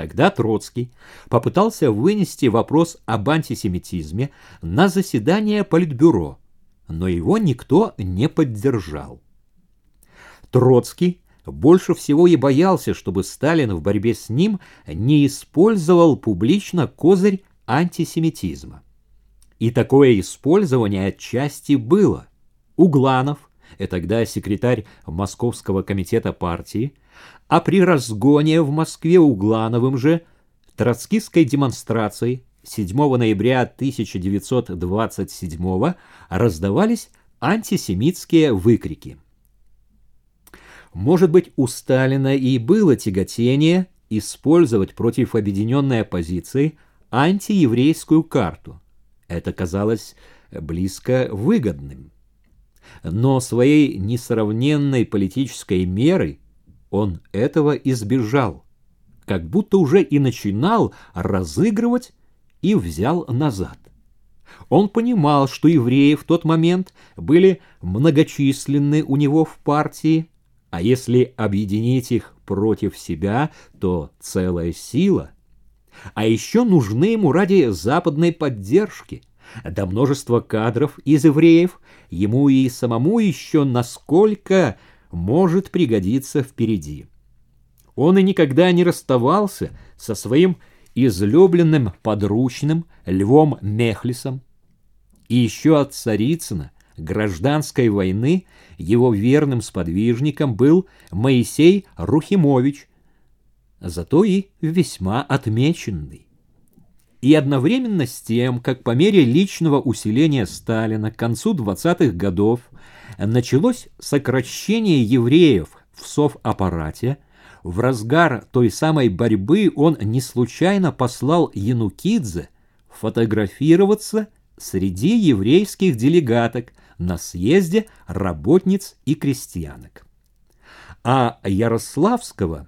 Тогда Троцкий попытался вынести вопрос об антисемитизме на заседание Политбюро, но его никто не поддержал. Троцкий больше всего и боялся, чтобы Сталин в борьбе с ним не использовал публично козырь антисемитизма. И такое использование отчасти было. Угланов, и тогда секретарь Московского комитета партии, а при разгоне в Москве Углановым же троцкистской демонстрацией 7 ноября 1927 раздавались антисемитские выкрики. Может быть, у Сталина и было тяготение использовать против объединенной оппозиции антиеврейскую карту. Это казалось близко выгодным. Но своей несравненной политической мерой он этого избежал, как будто уже и начинал разыгрывать и взял назад. Он понимал, что евреи в тот момент были многочисленны у него в партии, а если объединить их против себя, то целая сила. А еще нужны ему ради западной поддержки. До множества кадров из евреев ему и самому еще насколько может пригодиться впереди. Он и никогда не расставался со своим излюбленным подручным Львом Мехлисом. И еще от Царицына гражданской войны его верным сподвижником был Моисей Рухимович, зато и весьма отмеченный. И одновременно с тем, как по мере личного усиления Сталина к концу 20-х годов началось сокращение евреев в соваппарате, в разгар той самой борьбы он не случайно послал Янукидзе фотографироваться среди еврейских делегаток на съезде работниц и крестьянок. А Ярославского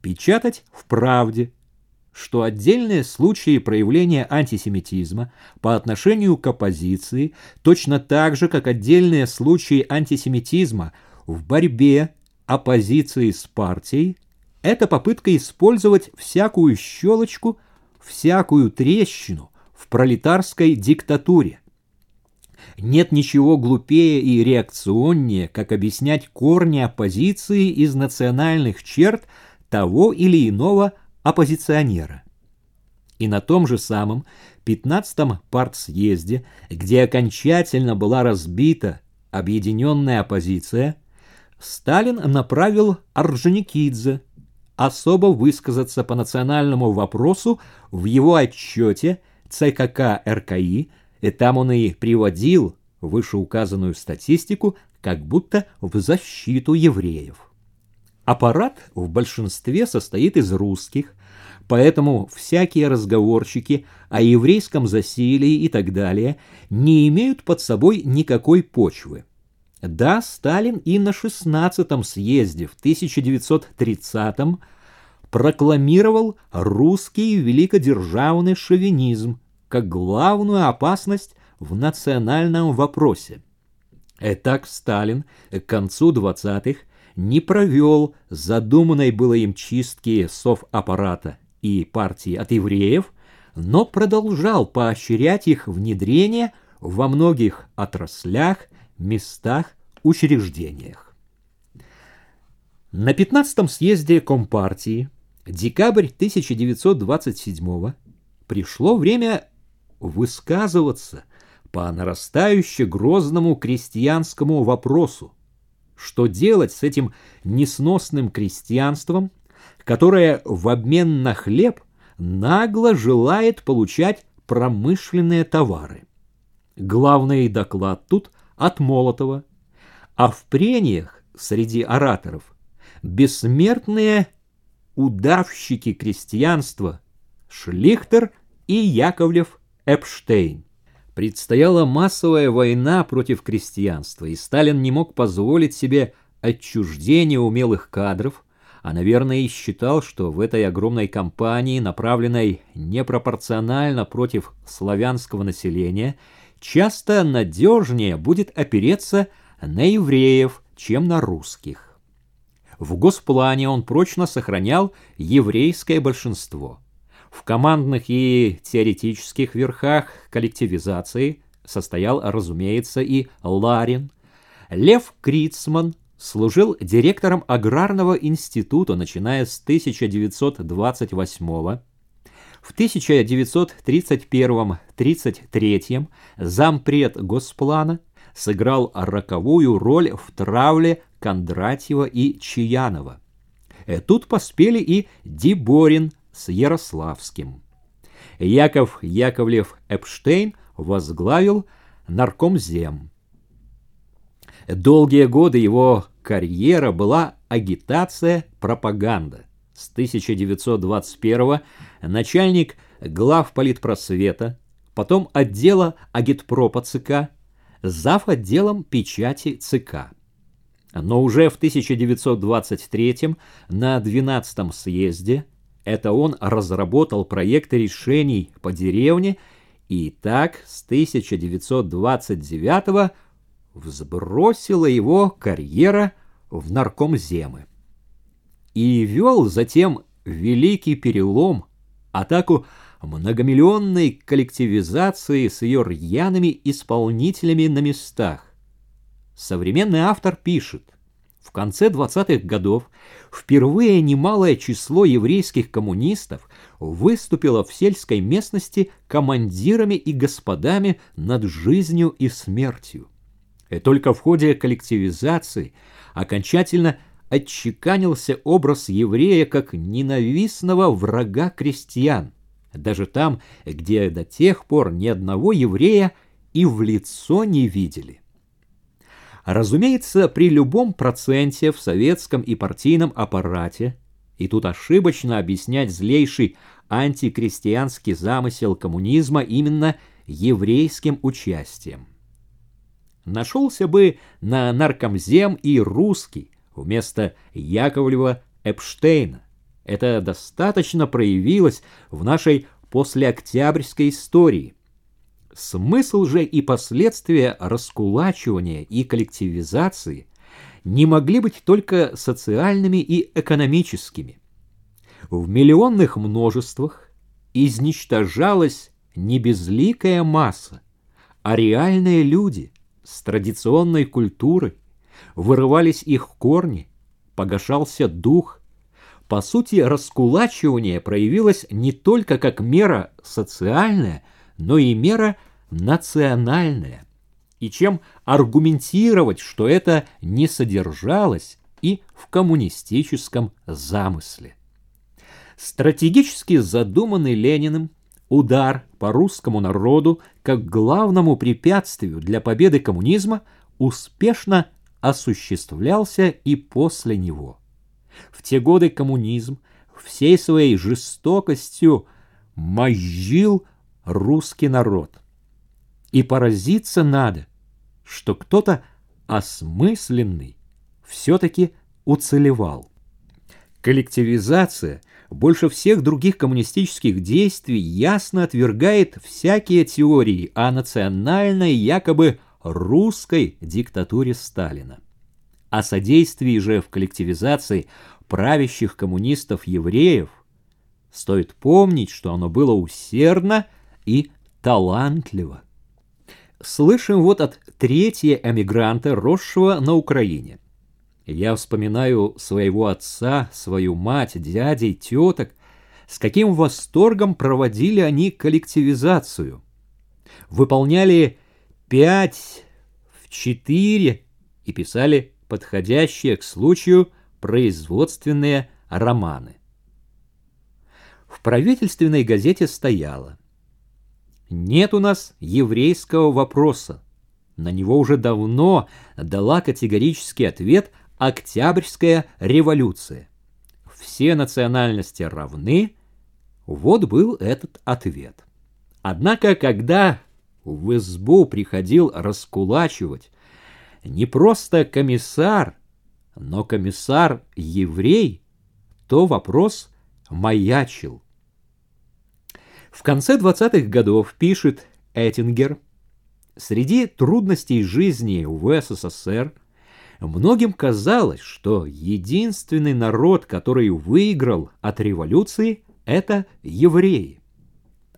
печатать в «Правде», что отдельные случаи проявления антисемитизма по отношению к оппозиции, точно так же, как отдельные случаи антисемитизма в борьбе оппозиции с партией, это попытка использовать всякую щелочку, всякую трещину в пролетарской диктатуре, нет ничего глупее и реакционнее, как объяснять корни оппозиции из национальных черт того или иного оппозиционера. И на том же самом 15-м партсъезде, где окончательно была разбита объединенная оппозиция, Сталин направил Орджоникидзе особо высказаться по национальному вопросу в его отчете ЦКК РКИ и там он и приводил вышеуказанную статистику как будто в защиту евреев. Аппарат в большинстве состоит из русских, поэтому всякие разговорчики о еврейском засилии и так далее не имеют под собой никакой почвы. Да, Сталин и на 16-м съезде в 1930-м прокламировал русский великодержавный шовинизм, как главную опасность в национальном вопросе. Итак, Сталин к концу 20-х не провел задуманной было им чистки соваппарата и партии от евреев, но продолжал поощрять их внедрение во многих отраслях, местах, учреждениях. На 15-м съезде Компартии, декабрь 1927 пришло время высказываться по нарастающе грозному крестьянскому вопросу. Что делать с этим несносным крестьянством, которое в обмен на хлеб нагло желает получать промышленные товары? Главный доклад тут от Молотова, а в прениях среди ораторов бессмертные удавщики крестьянства Шлихтер и Яковлев Эпштейн. Предстояла массовая война против крестьянства, и Сталин не мог позволить себе отчуждение умелых кадров, а, наверное, и считал, что в этой огромной кампании, направленной непропорционально против славянского населения, часто надежнее будет опереться на евреев, чем на русских. В госплане он прочно сохранял еврейское большинство. В командных и теоретических верхах коллективизации состоял, разумеется, и Ларин. Лев Крицман служил директором аграрного института, начиная с 1928 года. В 1931-33 зампред Госплана сыграл роковую роль в травле Кондратьева и Чаянова. Э, тут поспели и Диборин с Ярославским. Яков Яковлев Эпштейн возглавил наркомзем. Долгие годы его карьера была агитация, пропаганда. С 1921 начальник главполитпросвета, потом отдела агитпропа ЦК, зав. отделом печати ЦК. Но уже в 1923 на 12 съезде это он разработал проекты решений по деревне и так с 1929 взбросила его карьера в наркомземы. И вел затем великий перелом, атаку многомиллионной коллективизации с ее рьяными исполнителями на местах. Современный автор пишет, в конце 20-х годов впервые немалое число еврейских коммунистов выступило в сельской местности командирами и господами над жизнью и смертью. И только в ходе коллективизации окончательно отчеканился образ еврея как ненавистного врага крестьян, даже там, где до тех пор ни одного еврея и в лицо не видели. Разумеется, при любом проценте в советском и партийном аппарате, и тут ошибочно объяснять злейший антикрестьянский замысел коммунизма именно еврейским участием. Нашелся бы на наркомзем и русский, вместо Яковлева Эпштейна. Это достаточно проявилось в нашей послеоктябрьской истории. Смысл же и последствия раскулачивания и коллективизации не могли быть только социальными и экономическими. В миллионных множествах изничтожалась не безликая масса, а реальные люди с традиционной культурой, вырывались их корни, погашался дух. По сути, раскулачивание проявилось не только как мера социальная, но и мера национальная. И чем аргументировать, что это не содержалось и в коммунистическом замысле. Стратегически задуманный Лениным удар по русскому народу как главному препятствию для победы коммунизма успешно осуществлялся и после него. В те годы коммунизм всей своей жестокостью мозжил русский народ. И поразиться надо, что кто-то осмысленный все-таки уцелевал. Коллективизация больше всех других коммунистических действий ясно отвергает всякие теории о национальной якобы русской диктатуре Сталина. О содействии же в коллективизации правящих коммунистов-евреев стоит помнить, что оно было усердно и талантливо. Слышим вот от третьего эмигранта, росшего на Украине. Я вспоминаю своего отца, свою мать, дядей, теток, с каким восторгом проводили они коллективизацию. Выполняли пять в четыре и писали подходящие к случаю производственные романы. В правительственной газете стояло «Нет у нас еврейского вопроса». На него уже давно дала категорический ответ Октябрьская революция. Все национальности равны. Вот был этот ответ. Однако, когда в избу приходил раскулачивать не просто комиссар, но комиссар-еврей, то вопрос маячил. В конце 20-х годов, пишет Эттингер, среди трудностей жизни в СССР Многим казалось, что единственный народ, который выиграл от революции, это евреи.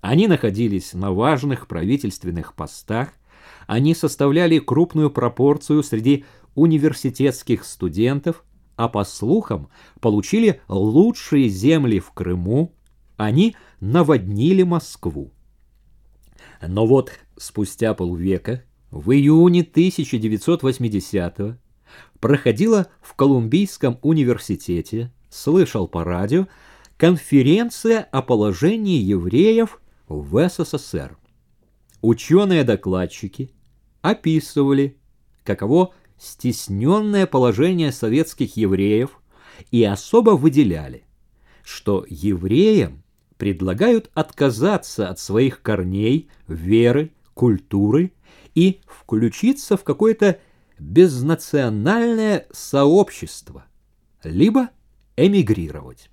Они находились на важных правительственных постах, они составляли крупную пропорцию среди университетских студентов, а по слухам получили лучшие земли в Крыму, они наводнили Москву. Но вот спустя полвека, в июне 1980-го, проходила в Колумбийском университете, слышал по радио, конференция о положении евреев в СССР. Ученые-докладчики описывали, каково стесненное положение советских евреев и особо выделяли, что евреям предлагают отказаться от своих корней, веры, культуры и включиться в какое-то безнациональное сообщество, либо эмигрировать.